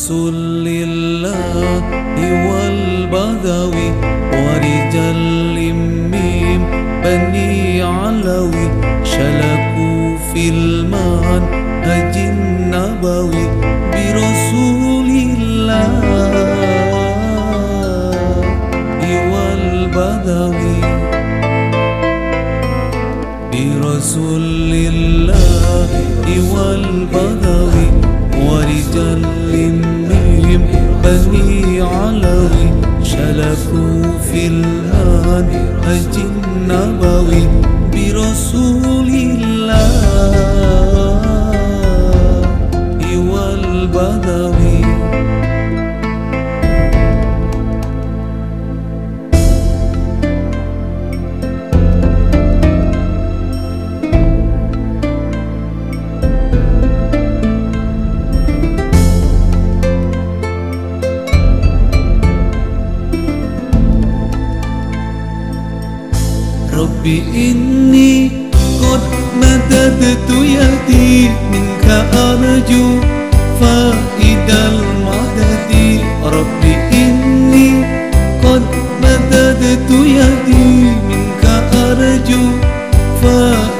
برسول الله والبدوي ورجال ميم بني علوي شلكوا في المنهج النبوي برسول الله والبدوي برسول الله والبدوي ورجال ميم بني علوي شلكوا في المنهج النبوي برسول الله ربي إني قد مددت يدي منك أرجو فائد المدد. ربي إني قد مددت يدي منك أرجو فائد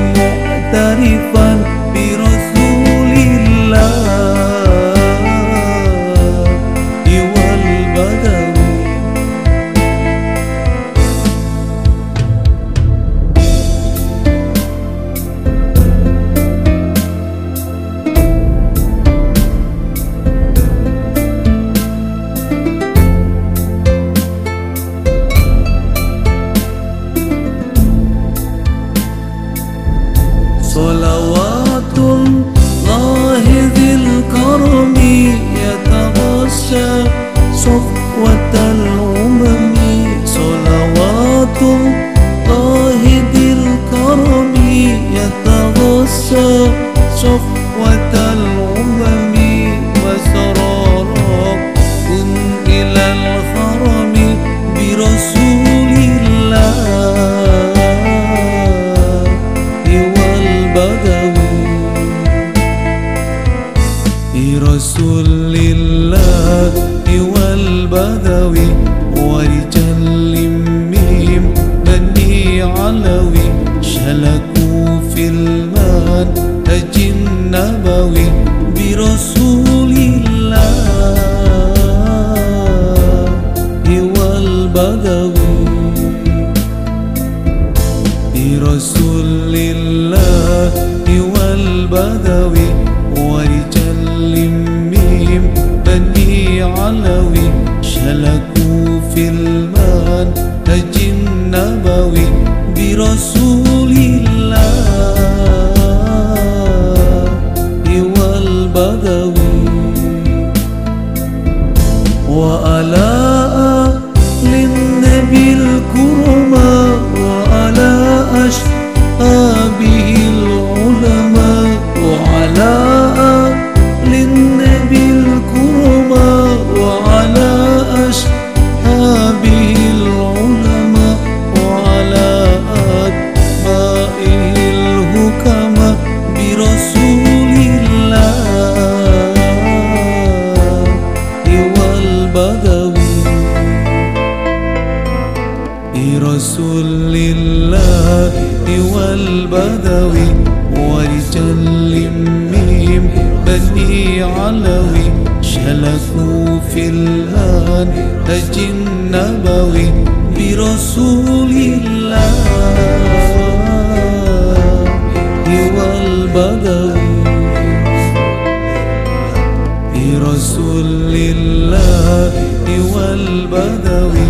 معترفا صفوة الأمم وسرارا كن إلى الحرم برسول الله والبدوي برسول الله والبدوي ورجال ميم بني علوي شلكوا في المنهج النبوي برسول الله والبدوي برسول الله والبدوي ورجال ميم بني علوي شلكوا في المنهج النبوي برسول الله والبدوي لله والبدوي ورجل ميم بني علوي شلكوا في الهنهج النبوي برسول الله والبدوي برسول الله والبدوي